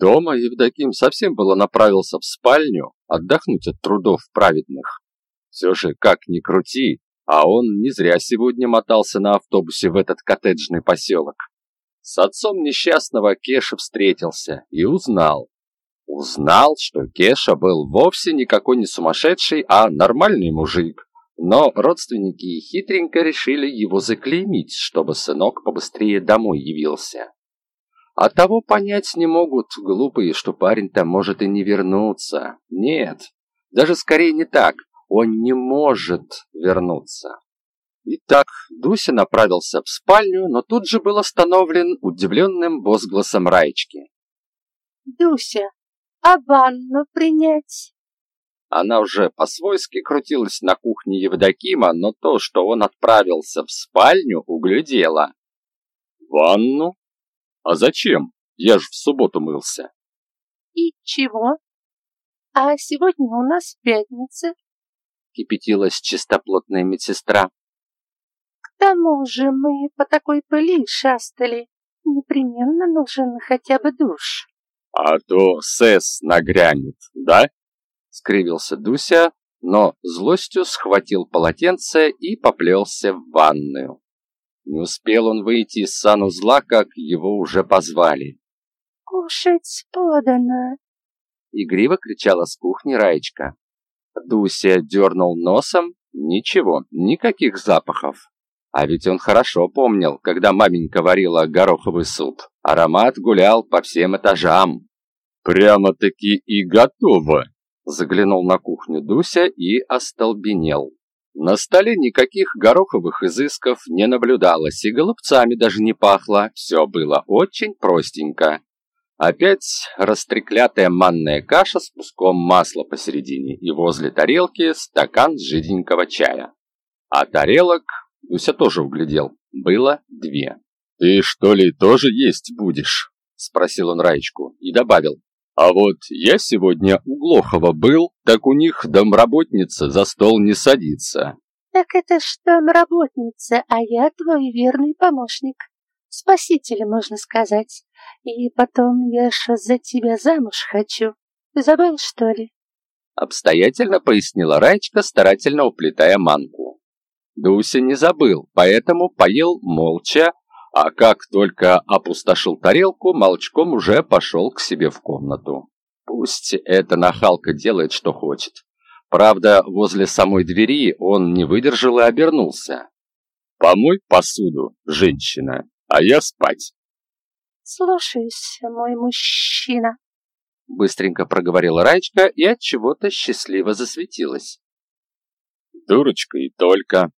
Дома Евдоким совсем было направился в спальню отдохнуть от трудов праведных. Все же, как ни крути, а он не зря сегодня мотался на автобусе в этот коттеджный поселок. С отцом несчастного Кеша встретился и узнал. Узнал, что Кеша был вовсе никакой не сумасшедший, а нормальный мужик. Но родственники хитренько решили его заклеймить, чтобы сынок побыстрее домой явился. А того понять не могут глупые, что парень-то может и не вернуться. Нет, даже скорее не так. Он не может вернуться. Итак, Дуся направился в спальню, но тут же был остановлен удивленным возгласом Раечки. «Дуся, а ванну принять?» Она уже по-свойски крутилась на кухне Евдокима, но то, что он отправился в спальню, углядела. «Ванну?» А зачем? Я ж в субботу мылся. И чего? А сегодня у нас пятница. Кипятилась чистоплотная медсестра. К тому же мы по такой пыли шастали. Непременно нужен хотя бы душ. А то СЭС нагрянет, да? Скривился Дуся, но злостью схватил полотенце и поплелся в ванную. Не успел он выйти из санузла, как его уже позвали. «Кушать подано!» Игриво кричала с кухни Раечка. Дуся дернул носом. Ничего, никаких запахов. А ведь он хорошо помнил, когда маменька варила гороховый суп. Аромат гулял по всем этажам. «Прямо-таки и готово!» Заглянул на кухню Дуся и остолбенел. На столе никаких гороховых изысков не наблюдалось, и голубцами даже не пахло, все было очень простенько. Опять растреклятая манная каша с куском масла посередине, и возле тарелки стакан жиденького чая. А тарелок, Дуся тоже углядел, было две. «Ты что ли тоже есть будешь?» — спросил он Раечку и добавил. А вот я сегодня у Глохова был, так у них домработница за стол не садится. Так это ж домработница, а я твой верный помощник. Спаситель, можно сказать. И потом я ж за тебя замуж хочу. Ты забыл, что ли? Обстоятельно пояснила Раечка, старательно уплетая манку. Дуся не забыл, поэтому поел молча, а как только опустошил тарелку, молчком уже пошел к себе в комнату. Пусть эта нахалка делает, что хочет. Правда, возле самой двери он не выдержал и обернулся. «Помой посуду, женщина, а я спать». «Слушаюсь, мой мужчина», — быстренько проговорила Раечка и от чего-то счастливо засветилась. «Дурочка и только»,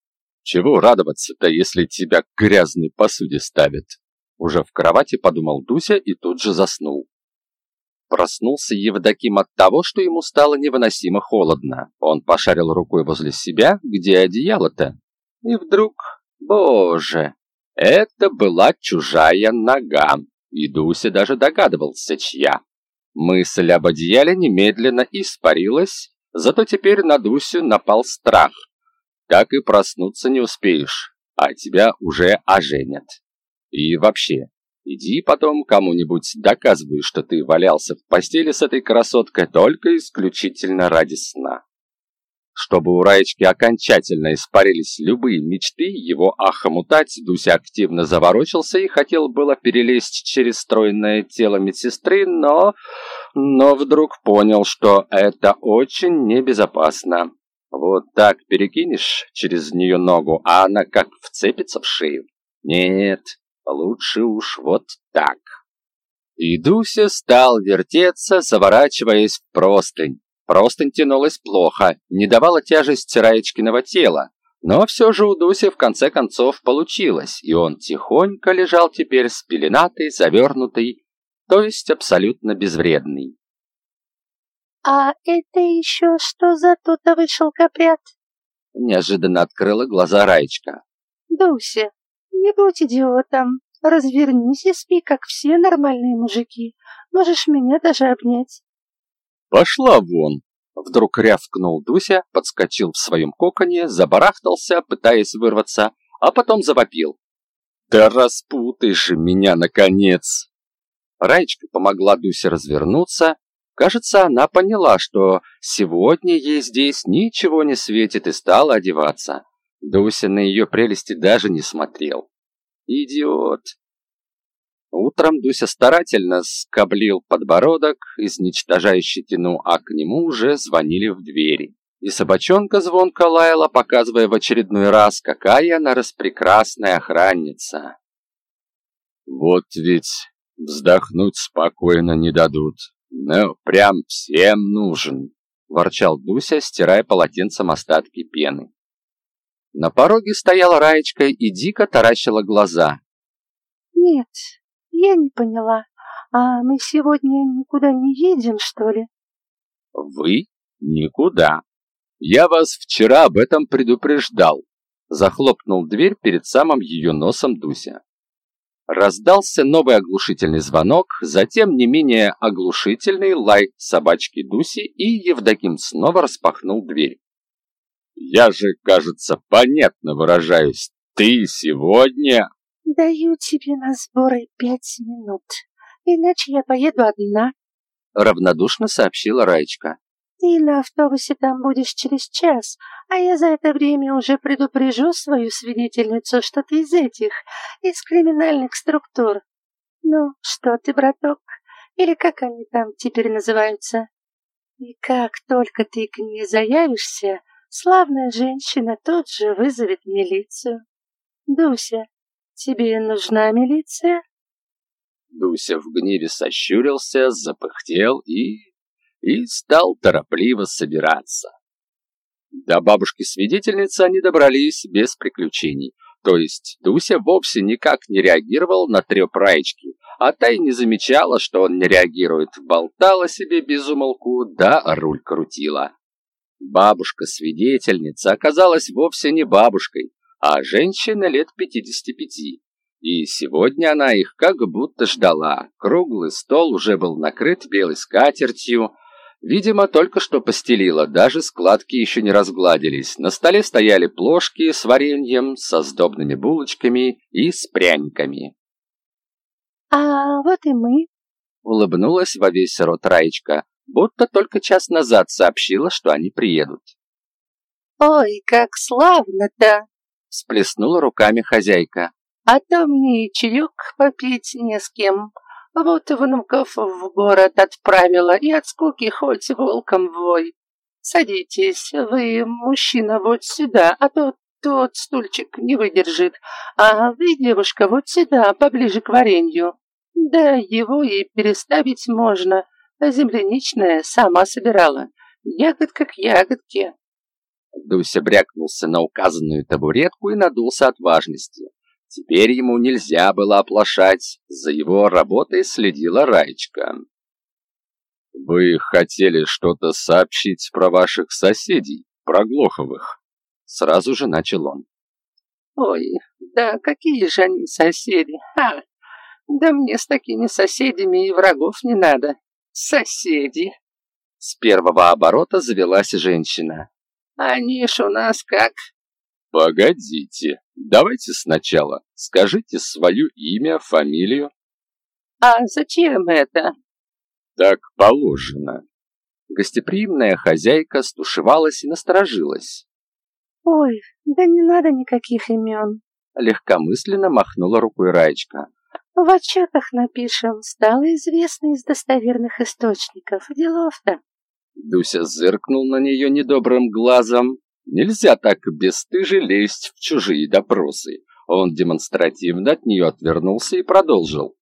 чего радоваться-то, если тебя к грязной посуде ставят? Уже в кровати подумал Дуся и тут же заснул. Проснулся Евдоким от того, что ему стало невыносимо холодно. Он пошарил рукой возле себя, где одеяло-то. И вдруг, боже, это была чужая нога. И Дуся даже догадывался, чья. Мысль об одеяле немедленно испарилась, зато теперь на Дусю напал страх – так и проснуться не успеешь, а тебя уже оженят. И вообще, иди потом кому-нибудь доказывай, что ты валялся в постели с этой красоткой только исключительно ради сна. Чтобы у Раечки окончательно испарились любые мечты, его охомутать Дуся активно заворочился и хотел было перелезть через стройное тело медсестры, но... но вдруг понял, что это очень небезопасно. Вот так перекинешь через нее ногу, а она как вцепится в шею. Нет, лучше уж вот так. И Дуся стал вертеться, заворачиваясь в простынь. Простынь тянулась плохо, не давала тяжесть Раечкиного тела. Но все же у Дуси в конце концов получилось, и он тихонько лежал теперь спеленатый, завернутый, то есть абсолютно безвредный. «А это еще что за тутовый шелкопряд?» Неожиданно открыла глаза Раечка. «Дуся, не будь идиотом. Развернись и спи, как все нормальные мужики. Можешь меня даже обнять». «Пошла вон!» Вдруг рявкнул Дуся, подскочил в своем коконе, забарахтался, пытаясь вырваться, а потом завопил. «Да распутай же меня, наконец!» Раечка помогла Дусе развернуться. Кажется, она поняла, что сегодня ей здесь ничего не светит и стала одеваться. Дуся на ее прелести даже не смотрел. Идиот. Утром Дуся старательно скоблил подбородок, изничтожая щетину, а к нему уже звонили в двери. И собачонка звонко лаяла, показывая в очередной раз, какая она распрекрасная охранница. Вот ведь вздохнуть спокойно не дадут. Ну, прям всем нужен, ворчал Дуся, стирая полотенцем остатки пены. На пороге стояла Раечка и дико таращила глаза. «Нет, я не поняла. А мы сегодня никуда не едем, что ли?» «Вы? Никуда. Я вас вчера об этом предупреждал», захлопнул дверь перед самым ее носом Дуся. Раздался новый оглушительный звонок, затем не менее оглушительный лай собачки Дуси, и Евдоким снова распахнул дверь. «Я же, кажется, понятно выражаюсь. Ты сегодня...» «Даю тебе на сборы пять минут, иначе я поеду одна», — равнодушно сообщила Раечка. Ты на автобусе там будешь через час, а я за это время уже предупрежу свою свидетельницу, что ты из этих, из криминальных структур. Ну, что ты, браток? Или как они там теперь называются? И как только ты к ней заявишься, славная женщина тут же вызовет милицию. Дуся, тебе нужна милиция? Дуся в гневе сощурился, запыхтел и и стал торопливо собираться. До бабушки-свидетельницы они добрались без приключений. То есть Дуся вовсе никак не реагировал на трёп Раечки, а та и не замечала, что он не реагирует, болтала себе без умолку, да руль крутила. Бабушка-свидетельница оказалась вовсе не бабушкой, а женщина лет 55. И сегодня она их как будто ждала. Круглый стол уже был накрыт белой скатертью, Видимо, только что постелила, даже складки еще не разгладились. На столе стояли плошки с вареньем, со сдобными булочками и с пряниками. «А вот и мы», — улыбнулась во весь рот Раечка, будто только час назад сообщила, что они приедут. «Ой, как славно-то!» — сплеснула руками хозяйка. «А то мне и чаек попить не с кем. Вот внуков в город отправила, и от скуки хоть волком вой. Садитесь, вы, мужчина, вот сюда, а то тот стульчик не выдержит, а вы, девушка, вот сюда, поближе к варенью. Да его и переставить можно. Земляничная сама собирала. Ягодка к ягодке. Дуся брякнулся на указанную табуретку и надулся от важности. Теперь ему нельзя было оплошать, за его работой следила Раечка. «Вы хотели что-то сообщить про ваших соседей, про Глоховых?» Сразу же начал он. «Ой, да какие же они соседи, а? Да мне с такими соседями и врагов не надо. Соседи!» С первого оборота завелась женщина. «Они ж у нас как Погодите, давайте сначала скажите свое имя, фамилию. А зачем это? Так положено. Гостеприимная хозяйка стушевалась и насторожилась. Ой, да не надо никаких имен. Легкомысленно махнула рукой Раечка. В отчетах напишем, стало известно из достоверных источников. Делов-то. Дуся зыркнул на нее недобрым глазом, Нельзя так бесстыже лезть в чужие допросы. Он демонстративно от нее отвернулся и продолжил.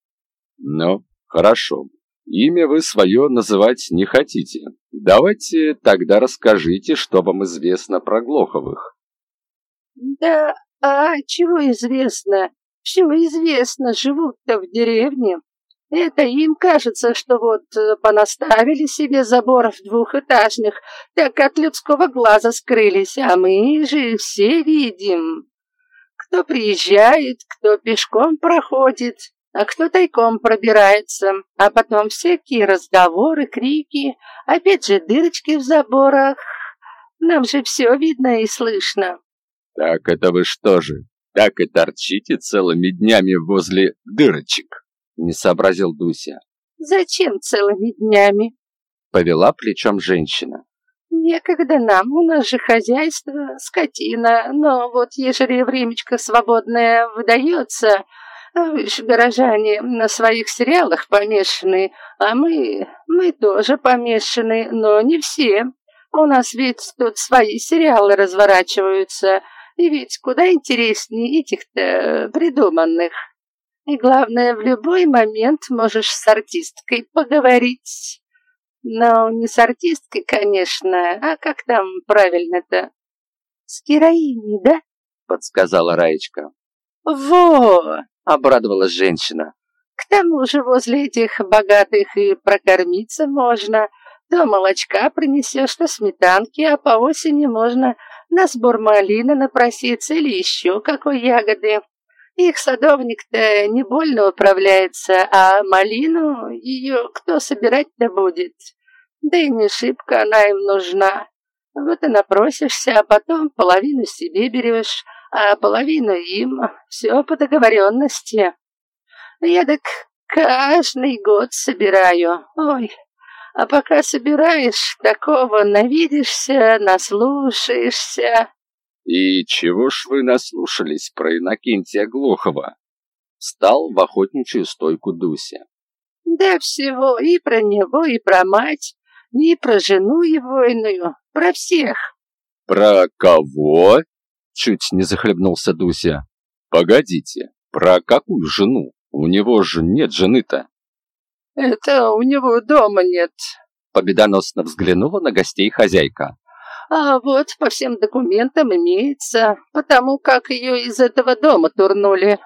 Ну, хорошо. Имя вы свое называть не хотите. Давайте тогда расскажите, что вам известно про Глоховых. Да, а чего известно? Все известно, живут-то в деревне. Это им кажется, что вот э, понаставили себе заборов двухэтажных, так от людского глаза скрылись, а мы же все видим. Кто приезжает, кто пешком проходит, а кто тайком пробирается, а потом всякие разговоры, крики, опять же дырочки в заборах. Нам же все видно и слышно. Так это вы что же, так и торчите целыми днями возле дырочек? Не сообразил Дуся. Зачем целыми днями? Повела плечом женщина. Некогда нам, у нас же хозяйство, скотина, но вот ежели времечко свободное выдается, горожане, на своих сериалах помешаны, а мы, мы тоже помешаны, но не все. У нас ведь тут свои сериалы разворачиваются, и ведь куда интереснее этих-то придуманных. И главное, в любой момент можешь с артисткой поговорить. Но не с артисткой, конечно, а как там правильно-то? С героиней, да? Подсказала Раечка. Во! Обрадовалась женщина. К тому же возле этих богатых и прокормиться можно. То молочка принесешь, то сметанки, а по осени можно на сбор малины напроситься или еще какой ягоды. Их садовник-то не больно управляется, а малину ее кто собирать-то будет? Да и не шибко она им нужна. Вот и напросишься, а потом половину себе берешь, а половину им. Все по договоренности. Я так каждый год собираю. Ой, а пока собираешь, такого навидишься, наслушаешься. «И чего ж вы наслушались про Иннокентия Глухова?» Встал в охотничью стойку Дуся. «Да всего, и про него, и про мать, и про жену его иную, про всех». «Про кого?» Чуть не захлебнулся Дуся. «Погодите, про какую жену? У него же нет жены-то». «Это у него дома нет», — победоносно взглянула на гостей хозяйка. А вот по всем документам имеется, потому как ее из этого дома турнули.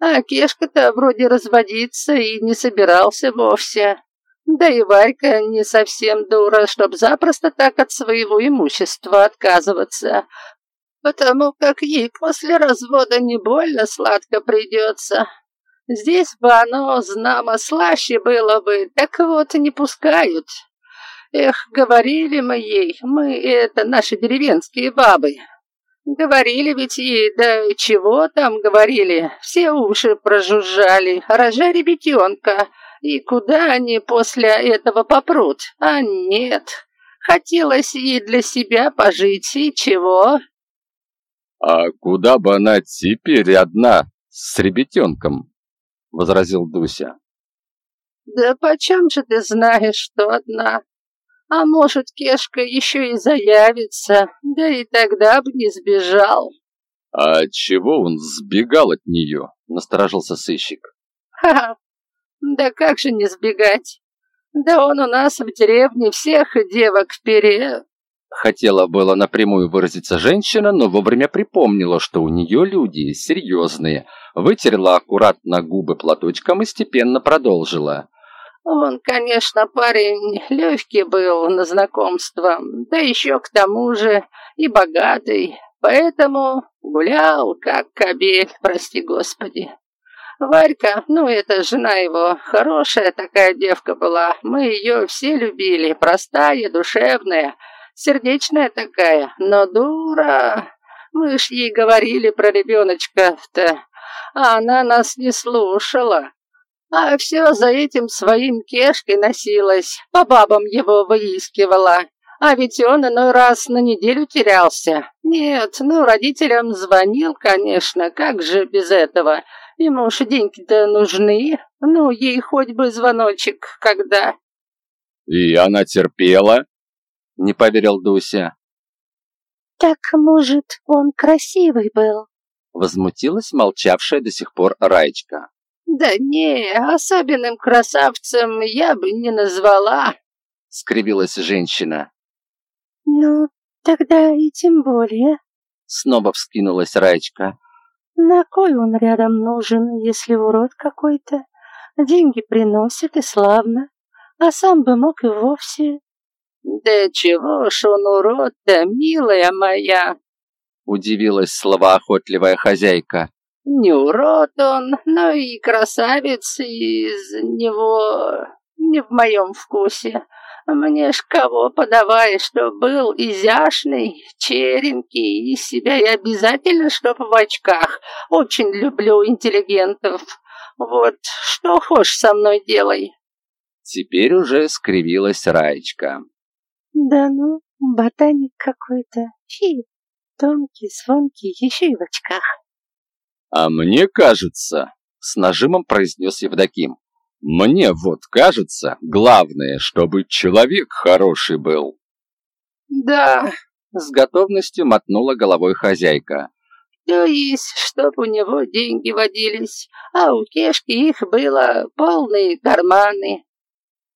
А Кешка-то вроде разводиться и не собирался вовсе. Да и Варька не совсем дура, чтоб запросто так от своего имущества отказываться, потому как ей после развода не больно сладко придется. Здесь бы оно, знамо, слаще было бы, так вот не пускают. Эх, говорили мы ей, мы это наши деревенские бабы. Говорили ведь ей, да чего там говорили, все уши прожужжали, рожа ребятенка. И куда они после этого попрут? А нет, хотелось ей для себя пожить, и чего? А куда бы она теперь одна, с ребятенком? Возразил Дуся. Да почем же ты знаешь, что одна? А может, Кешка еще и заявится, да и тогда бы не сбежал. А чего он сбегал от нее? Насторожился сыщик. Ха-ха, да как же не сбегать? Да он у нас в деревне всех девок вперед. Хотела было напрямую выразиться женщина, но вовремя припомнила, что у нее люди серьезные. Вытерла аккуратно губы платочком и степенно продолжила. Он, конечно, парень легкий был на знакомство, да еще к тому же и богатый, поэтому гулял, как кобель, прости господи. Варька, ну, это жена его, хорошая такая девка была, мы ее все любили, простая, душевная, сердечная такая, но дура. Мы ж ей говорили про ребеночка-то, а она нас не слушала. А все за этим своим кешкой носилась, по бабам его выискивала. А ведь он иной раз на неделю терялся. Нет, ну, родителям звонил, конечно, как же без этого. Ему уж деньги-то нужны. Ну, ей хоть бы звоночек, когда... И она терпела? Не поверил Дуся. Так, может, он красивый был? Возмутилась молчавшая до сих пор Раечка. «Да не, особенным красавцем я бы не назвала», — скривилась женщина. «Ну, тогда и тем более», — снова вскинулась Раечка. «На кой он рядом нужен, если урод какой-то? Деньги приносит и славно, а сам бы мог и вовсе...» «Да чего ж он урод-то, милая моя!» — удивилась словоохотливая хозяйка. Не урод он, но и красавец из него не в моем вкусе. Мне ж кого подавай, что был изящный, черенький, из себя и обязательно, чтоб в очках. Очень люблю интеллигентов. Вот, что хочешь со мной делай. Теперь уже скривилась Раечка. Да ну, ботаник какой-то. Фи, тонкий, звонкий, еще и в очках. А мне кажется, с нажимом произнес Евдоким. Мне вот кажется, главное, чтобы человек хороший был. Да, с готовностью мотнула головой хозяйка. То есть, чтоб у него деньги водились, а у Кешки их было полные карманы.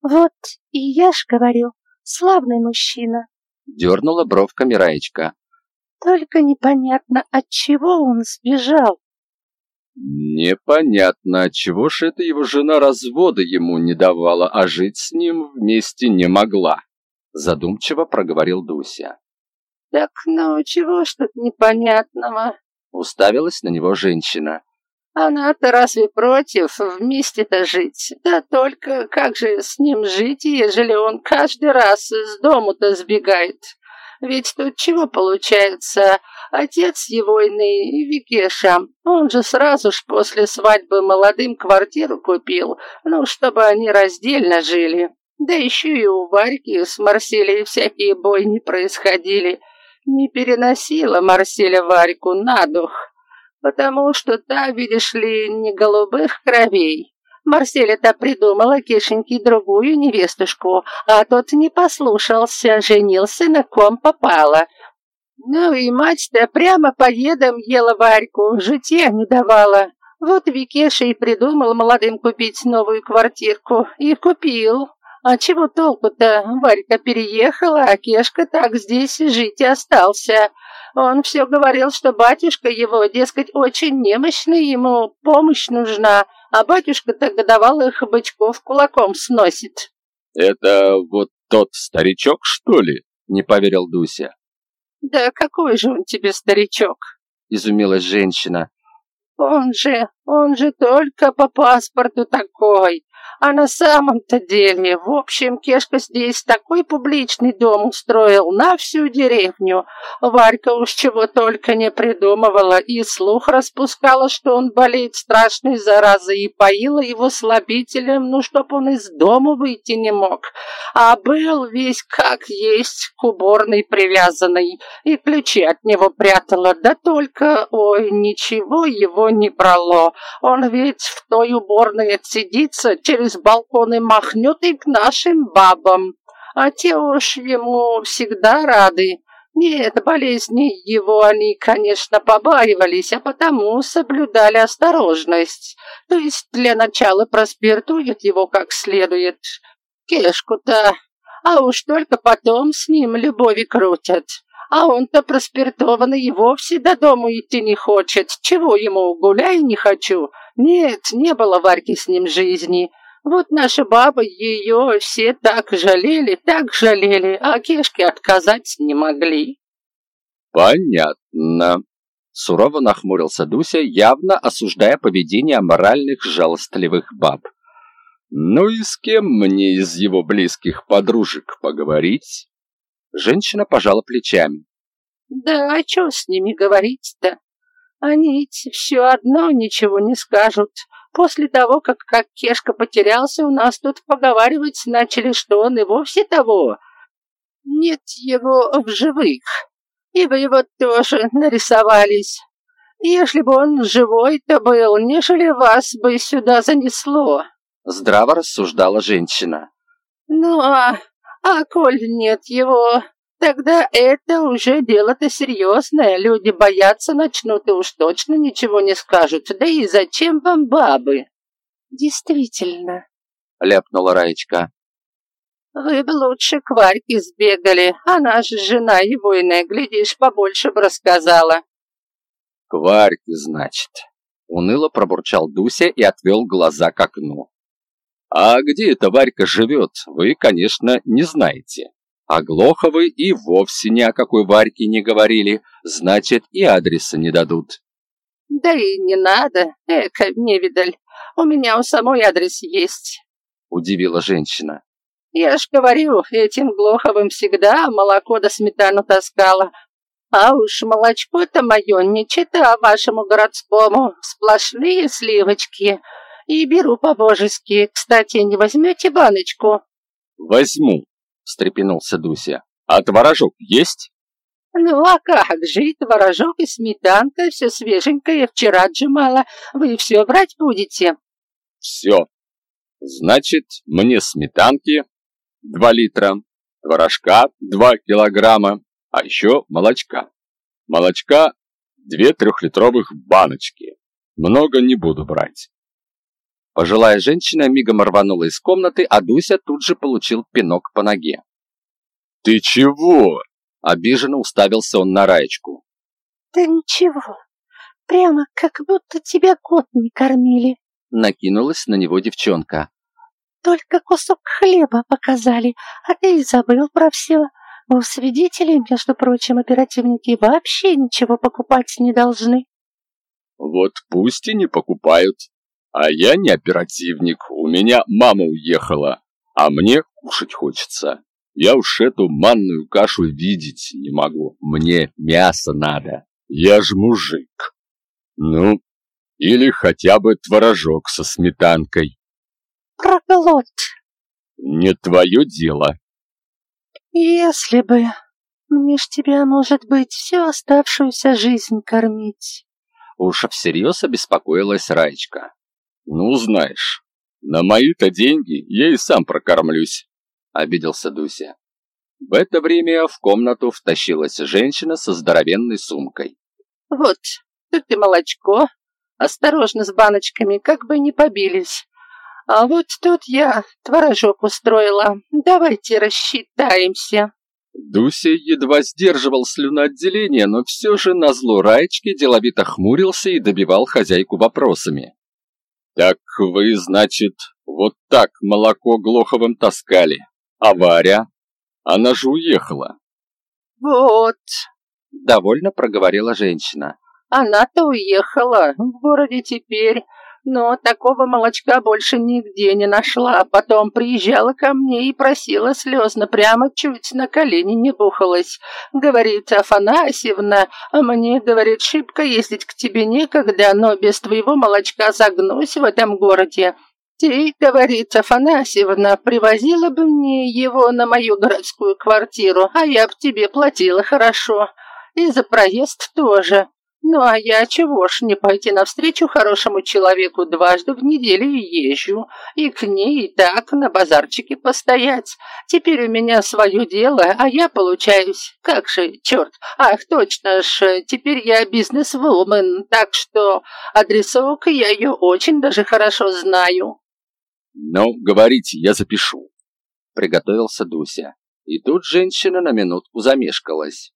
Вот и я ж говорю, славный мужчина. Дернула бровками Раечка. Только непонятно, от чего он сбежал. Непонятно, чего ж это его жена развода ему не давала, а жить с ним вместе не могла. Задумчиво проговорил Дуся. Так ну чего ж тут непонятного? Уставилась на него женщина. Она-то разве против вместе-то жить? Да только как же с ним жить, ежели он каждый раз из дому-то сбегает? Ведь тут чего получается? Отец его иный, Викеша, он же сразу ж после свадьбы молодым квартиру купил, ну, чтобы они раздельно жили. Да еще и у Варьки с Марселей всякие бойни происходили. Не переносила Марселя Варьку на дух потому что та, видишь ли, не голубых кровей. Марселя-то придумала Кишеньке другую невестушку, а тот не послушался, женился на ком попало. Ну и мать-то прямо по едам ела Варьку, житья не давала. Вот Викеша и придумал молодым купить новую квартирку. И купил. А чего толку-то? Варька переехала, а Кешка так здесь жить и остался. Он все говорил, что батюшка его, дескать, очень немощный, ему помощь нужна, а батюшка-то годовалых бычков кулаком сносит. «Это вот тот старичок, что ли?» — не поверил Дуся. «Да какой же он тебе старичок?» — изумилась женщина. «Он же, он же только по паспорту такой. А на самом-то деле, в общем, Кешка здесь такой публичный дом устроил на всю деревню. Варька уж чего только не придумывала, и слух распускала, что он болеет страшной заразой, и поила его слабителем, ну, чтоб он из дома выйти не мог. А был весь как есть, к уборной привязанный, и ключи от него прятала, да только, ой, ничего его не брало. Он ведь в той уборной отсидится, через через балконы махнет и к нашим бабам. А те уж ему всегда рады. Нет, болезни его они, конечно, побаивались, а потому соблюдали осторожность. То есть для начала проспиртуют его как следует. Кешку-то, а уж только потом с ним любови крутят. А он-то проспиртованный и вовсе до дому идти не хочет. Чего ему, гуляй не хочу. Нет, не было Варьки с ним жизни. Вот наша баба ее все так жалели, так жалели, а кешки отказать не могли. Понятно. Сурово нахмурился Дуся, явно осуждая поведение моральных жалостливых баб. Ну и с кем мне из его близких подружек поговорить? Женщина пожала плечами. Да, а что с ними говорить-то? Они ведь все одно ничего не скажут. После того, как, как Кешка потерялся, у нас тут поговаривать начали, что он и вовсе того. Нет его в живых. И вы его тоже нарисовались. Если бы он живой-то был, нежели вас бы сюда занесло. Здраво рассуждала женщина. Ну а, а коль нет его, Тогда это уже дело-то серьезное. Люди бояться начнут и уж точно ничего не скажут. Да и зачем вам бабы? Действительно, ляпнула Раечка. Вы бы лучше к Варьке сбегали. Она же жена его иная, глядишь, побольше бы рассказала. К Варьке, значит. Уныло пробурчал Дуся и отвел глаза к окну. А где эта Варька живет, вы, конечно, не знаете. А Глоховы и вовсе ни о какой Варьке не говорили, значит, и адреса не дадут. Да и не надо, эка, невидаль, у меня у самой адрес есть. Удивила женщина. Я ж говорю, этим Глоховым всегда молоко да сметану таскала. А уж молочко-то мое не чита вашему городскому, сплошные сливочки. и беру по-божески. Кстати, не возьмете баночку?» «Возьму», — встрепенулся Дуся. «А творожок есть?» «Ну, а как же, и творожок, и сметанка, все свеженькое, вчера отжимала. Вы все брать будете?» «Все. Значит, мне сметанки два литра, творожка два килограмма, а еще молочка. Молочка две трехлитровых баночки. Много не буду брать». Пожилая женщина мигом рванула из комнаты, а Дуся тут же получил пинок по ноге. «Ты чего?» Обиженно уставился он на Раечку. «Да ничего, прямо как будто тебя год не кормили», накинулась на него девчонка. «Только кусок хлеба показали, а ты и забыл про все. У свидетелей, между прочим, оперативники вообще ничего покупать не должны». «Вот пусть и не покупают. А я не оперативник, у меня мама уехала, а мне кушать хочется». Я уж эту манную кашу видеть не могу. Мне мясо надо. Я ж мужик. Ну, или хотя бы творожок со сметанкой. Проглот. Не твое дело. Если бы. Мне ж тебя, может быть, всю оставшуюся жизнь кормить. Уж всерьез обеспокоилась Раечка. Ну, знаешь, на мои-то деньги я и сам прокормлюсь обиделся Дуся. В это время в комнату втащилась женщина со здоровенной сумкой. «Вот, тут и молочко. Осторожно с баночками, как бы не побились. А вот тут я творожок устроила. Давайте рассчитаемся». Дуся едва сдерживал слюноотделение, но все же на зло Раечке деловито хмурился и добивал хозяйку вопросами. «Так вы, значит, вот так молоко Глоховым таскали?» А Варя? Она же уехала. Вот, довольно проговорила женщина. Она-то уехала, в городе теперь, но такого молочка больше нигде не нашла. Потом приезжала ко мне и просила слезно, прямо чуть на колени не бухалась. Говорит, Афанасьевна, а мне, говорит, шибко ездить к тебе некогда, но без твоего молочка загнусь в этом городе. Ты, говорит Афанасьевна, привозила бы мне его на мою городскую квартиру, а я б тебе платила хорошо. И за проезд тоже. Ну а я чего ж не пойти навстречу хорошему человеку дважды в неделю езжу, и к ней и так на базарчике постоять. Теперь у меня свое дело, а я получаюсь. Как же, черт, ах, точно ж, теперь я бизнес-вумен, так что адресок я ее очень даже хорошо знаю. «Ну, говорите, я запишу», — приготовился Дуся. И тут женщина на минутку замешкалась.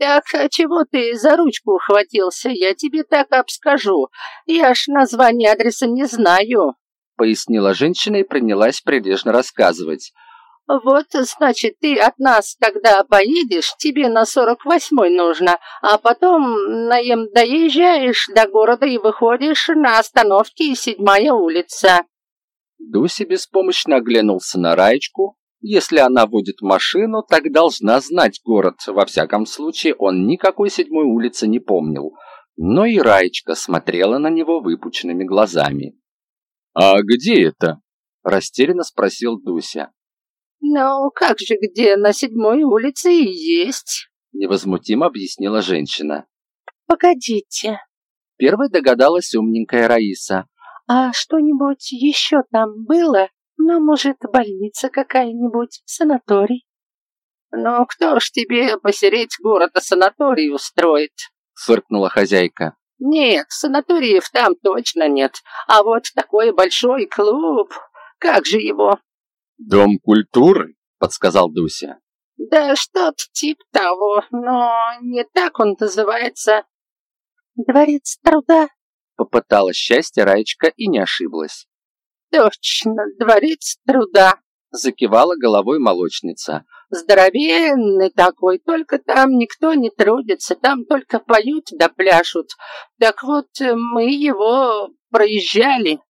«Так, а чего ты за ручку ухватился? Я тебе так обскажу. Я ж название адреса не знаю», — пояснила женщина и принялась прилежно рассказывать. «Вот, значит, ты от нас, когда поедешь, тебе на сорок восьмой нужно, а потом наем доезжаешь до города и выходишь на остановке седьмая улица». Дуся беспомощно оглянулся на Раечку. Если она водит машину, так должна знать город. Во всяком случае, он никакой седьмой улицы не помнил. Но и Раечка смотрела на него выпученными глазами. «А где это?» – растерянно спросил Дуся. «Ну, как же где? На седьмой улице и есть», – невозмутимо объяснила женщина. «Погодите». Первой догадалась умненькая Раиса. А что-нибудь еще там было? Ну, может, больница какая-нибудь, санаторий? Ну, кто ж тебе посереть город-то санаторий устроит? Фыркнула хозяйка. Нет, санаториев там точно нет. А вот такой большой клуб, как же его? Дом культуры, подсказал Дуся. Да что-то типа того, но не так он называется. Дворец труда Попыталась счастье Раечка и не ошиблась. «Точно, дворец труда!» Закивала головой молочница. Здоровенный такой, только там никто не трудится, там только поют да пляшут. Так вот, мы его проезжали.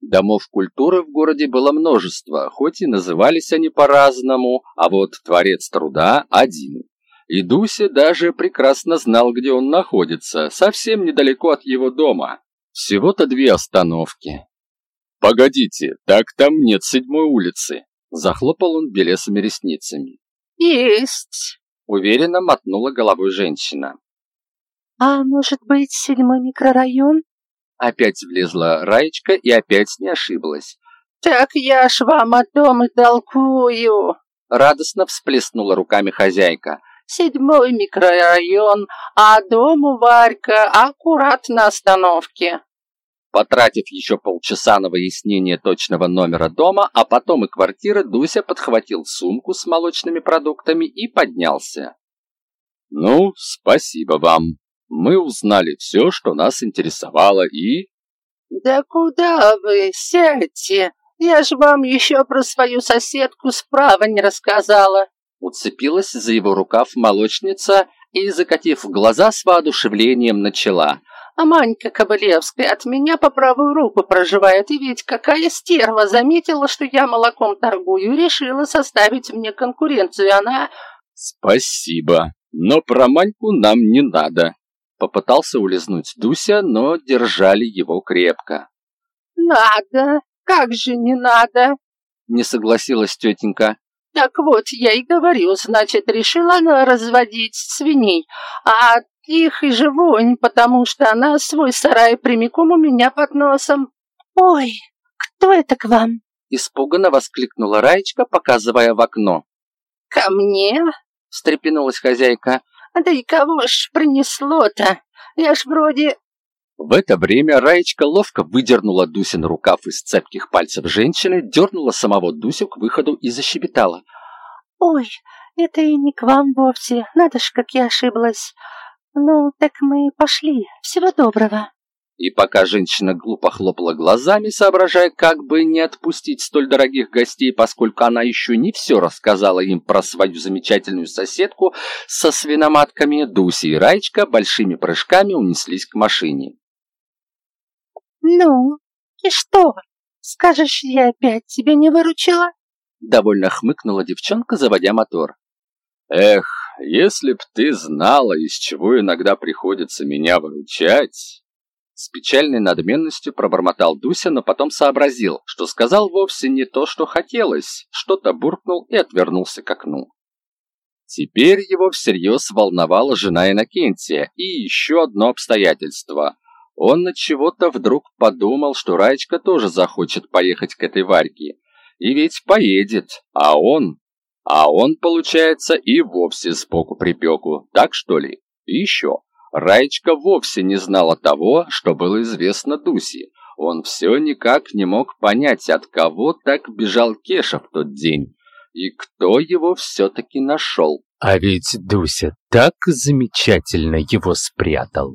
Домов культуры в городе было множество, хоть и назывались они по-разному, а вот Творец труда один. И Дуся даже прекрасно знал, где он находится, совсем недалеко от его дома. Всего-то две остановки. Погодите, так там нет седьмой улицы. Захлопал он белесыми ресницами. Есть. Уверенно мотнула головой женщина. А может быть, седьмой микрорайон? Опять влезла Раечка и опять не ошиблась. Так я ж вам о том и толкую. Радостно всплеснула руками хозяйка. Седьмой микрорайон, а дом у Варька аккурат на остановке. Потратив еще полчаса на выяснение точного номера дома, а потом и квартиры, Дуся подхватил сумку с молочными продуктами и поднялся. «Ну, спасибо вам. Мы узнали все, что нас интересовало, и...» «Да куда вы? Сядьте. Я же вам еще про свою соседку справа не рассказала». Уцепилась за его рукав молочница и, закатив глаза с воодушевлением, начала. «А Манька Кобылевская от меня по правую руку проживает, и ведь какая стерва заметила, что я молоком торгую, и решила составить мне конкуренцию, она...» «Спасибо, но про Маньку нам не надо», Попытался улизнуть Дуся, но держали его крепко. «Надо! Как же не надо?» Не согласилась тетенька. Так вот, я и говорю, значит, решила она разводить свиней, а их и живонь, потому что она свой сарай прямиком у меня под носом. Ой, кто это к вам? Испуганно воскликнула Раечка, показывая в окно. Ко мне? встрепенулась хозяйка. Да и кого ж принесло-то? Я ж вроде в это время Раечка ловко выдернула Дусин рукав из цепких пальцев женщины, дернула самого Дусю к выходу и защебетала. «Ой, это и не к вам вовсе. Надо ж, как я ошиблась. Ну, так мы пошли. Всего доброго». И пока женщина глупо хлопала глазами, соображая, как бы не отпустить столь дорогих гостей, поскольку она еще не все рассказала им про свою замечательную соседку со свиноматками, Дуся и Раечка большими прыжками унеслись к машине. «Ну, и что? Скажешь, я опять тебя не выручила?» Довольно хмыкнула девчонка, заводя мотор. «Эх, если б ты знала, из чего иногда приходится меня выручать!» С печальной надменностью пробормотал Дуся, но потом сообразил, что сказал вовсе не то, что хотелось, что-то буркнул и отвернулся к окну. Теперь его всерьез волновала жена Иннокентия и еще одно обстоятельство – он на чего-то вдруг подумал, что Раечка тоже захочет поехать к этой Варьке. И ведь поедет, а он... А он, получается, и вовсе сбоку припеку, так что ли? И еще, Раечка вовсе не знала того, что было известно Дусе. Он все никак не мог понять, от кого так бежал Кеша в тот день. И кто его все-таки нашел. А ведь Дуся так замечательно его спрятал.